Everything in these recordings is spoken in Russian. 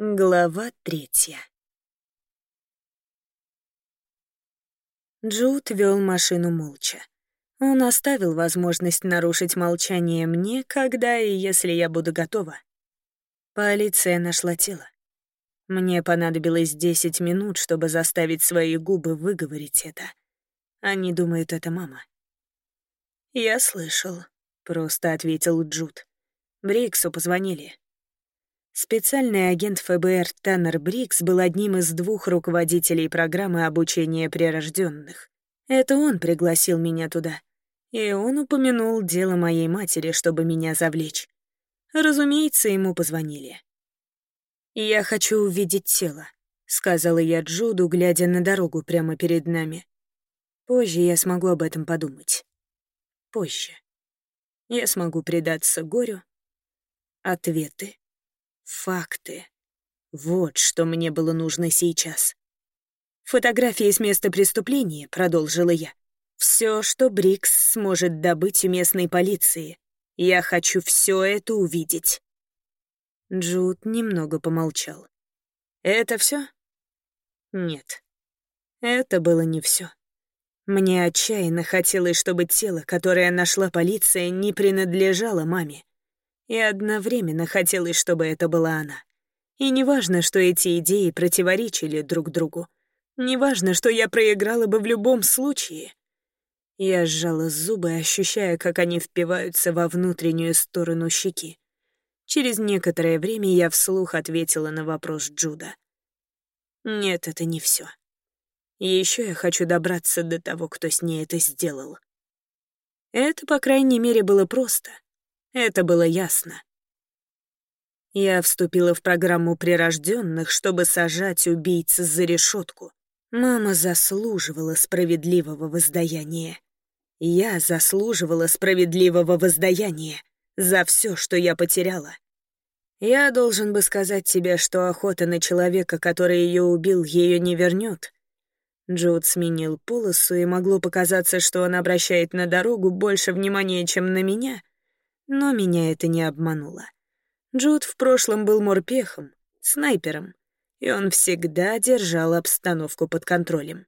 Глава третья. Джуд вел машину молча. Он оставил возможность нарушить молчание мне, когда и если я буду готова. Полиция нашла тело. Мне понадобилось 10 минут, чтобы заставить свои губы выговорить это. Они думают, это мама. «Я слышал», — просто ответил Джуд. Бриксу позвонили. Специальный агент ФБР Таннер Брикс был одним из двух руководителей программы обучения прирожденных. Это он пригласил меня туда. И он упомянул дело моей матери, чтобы меня завлечь. Разумеется, ему позвонили. «Я хочу увидеть тело», — сказала я Джуду, глядя на дорогу прямо перед нами. Позже я смогу об этом подумать. Позже. Я смогу предаться горю. Ответы Факты. Вот что мне было нужно сейчас. Фотографии с места преступления, продолжила я. Все, что Брикс сможет добыть у местной полиции. Я хочу все это увидеть. Джуд немного помолчал. Это все? Нет. Это было не все. Мне отчаянно хотелось, чтобы тело, которое нашла полиция, не принадлежало маме. И одновременно хотелось, чтобы это была она. И неважно, что эти идеи противоречили друг другу. Неважно, что я проиграла бы в любом случае. Я сжала зубы, ощущая, как они впиваются во внутреннюю сторону щеки. Через некоторое время я вслух ответила на вопрос Джуда. Нет, это не все. Еще я хочу добраться до того, кто с ней это сделал. Это, по крайней мере, было просто — это было ясно. Я вступила в программу прирожденных, чтобы сажать убийц за решетку. Мама заслуживала справедливого воздаяния. Я заслуживала справедливого воздаяния за все, что я потеряла. Я должен бы сказать тебе, что охота на человека, который ее убил, ее не вернет. Джуд сменил полосу, и могло показаться, что он обращает на дорогу больше внимания, чем на меня, но меня это не обмануло. Джуд в прошлом был морпехом, снайпером, и он всегда держал обстановку под контролем.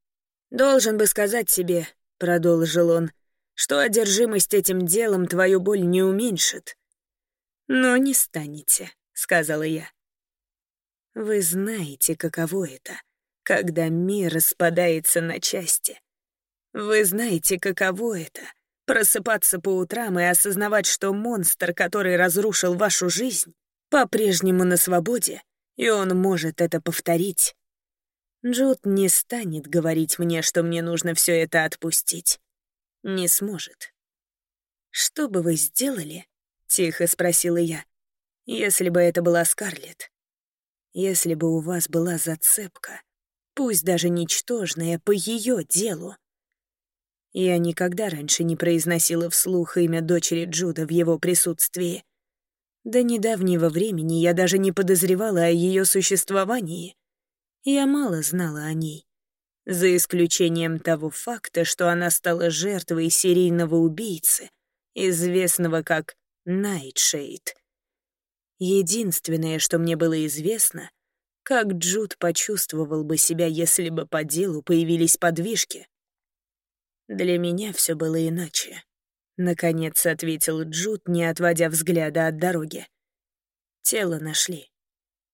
«Должен бы сказать себе», — продолжил он, «что одержимость этим делом твою боль не уменьшит». «Но не станете», — сказала я. «Вы знаете, каково это, когда мир распадается на части. Вы знаете, каково это — Просыпаться по утрам и осознавать, что монстр, который разрушил вашу жизнь, по-прежнему на свободе, и он может это повторить. Джуд не станет говорить мне, что мне нужно все это отпустить. Не сможет. «Что бы вы сделали?» — тихо спросила я. «Если бы это была Скарлетт. Если бы у вас была зацепка, пусть даже ничтожная, по ее делу. Я никогда раньше не произносила вслух имя дочери Джуда в его присутствии. До недавнего времени я даже не подозревала о ее существовании. Я мало знала о ней. За исключением того факта, что она стала жертвой серийного убийцы, известного как Найтшейд. Единственное, что мне было известно, как Джуд почувствовал бы себя, если бы по делу появились подвижки. Для меня все было иначе. Наконец ответил Джуд, не отводя взгляда от дороги. Тело нашли.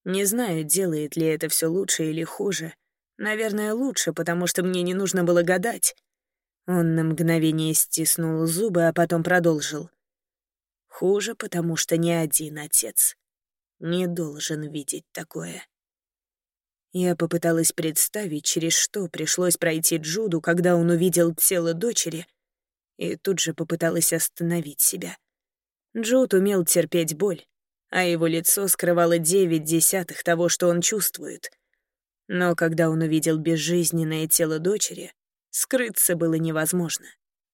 Не знаю, делает ли это все лучше или хуже. Наверное, лучше, потому что мне не нужно было гадать. Он на мгновение стиснул зубы, а потом продолжил. Хуже, потому что ни один отец не должен видеть такое. Я попыталась представить, через что пришлось пройти Джуду, когда он увидел тело дочери, и тут же попыталась остановить себя. Джуд умел терпеть боль, а его лицо скрывало девять десятых того, что он чувствует. Но когда он увидел безжизненное тело дочери, скрыться было невозможно.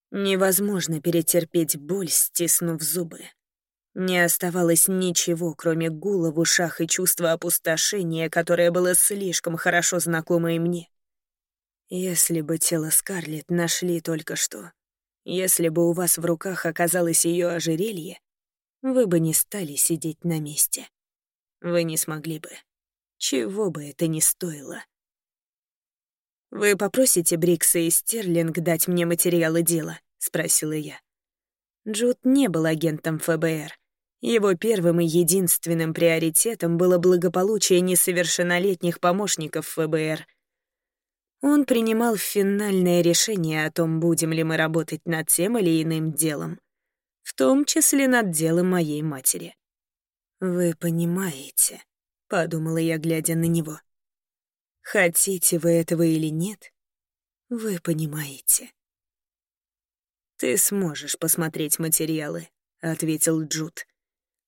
Невозможно перетерпеть боль, стиснув зубы. Не оставалось ничего, кроме гула в ушах и чувства опустошения, которое было слишком хорошо знакомо и мне. Если бы тело Скарлетт нашли только что, если бы у вас в руках оказалось ее ожерелье, вы бы не стали сидеть на месте. Вы не смогли бы. чего бы это ни стоило. «Вы попросите Брикса и Стерлинг дать мне материалы дела?» — спросила я. Джуд не был агентом ФБР. Его первым и единственным приоритетом было благополучие несовершеннолетних помощников ФБР. Он принимал финальное решение о том, будем ли мы работать над тем или иным делом, в том числе над делом моей матери. «Вы понимаете», — подумала я, глядя на него. «Хотите вы этого или нет, вы понимаете». «Ты сможешь посмотреть материалы», — ответил Джуд.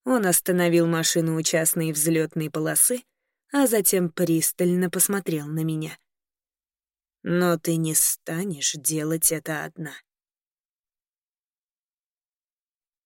Он остановил машину у частной взлетной полосы, а затем пристально посмотрел на меня. «Но ты не станешь делать это одна».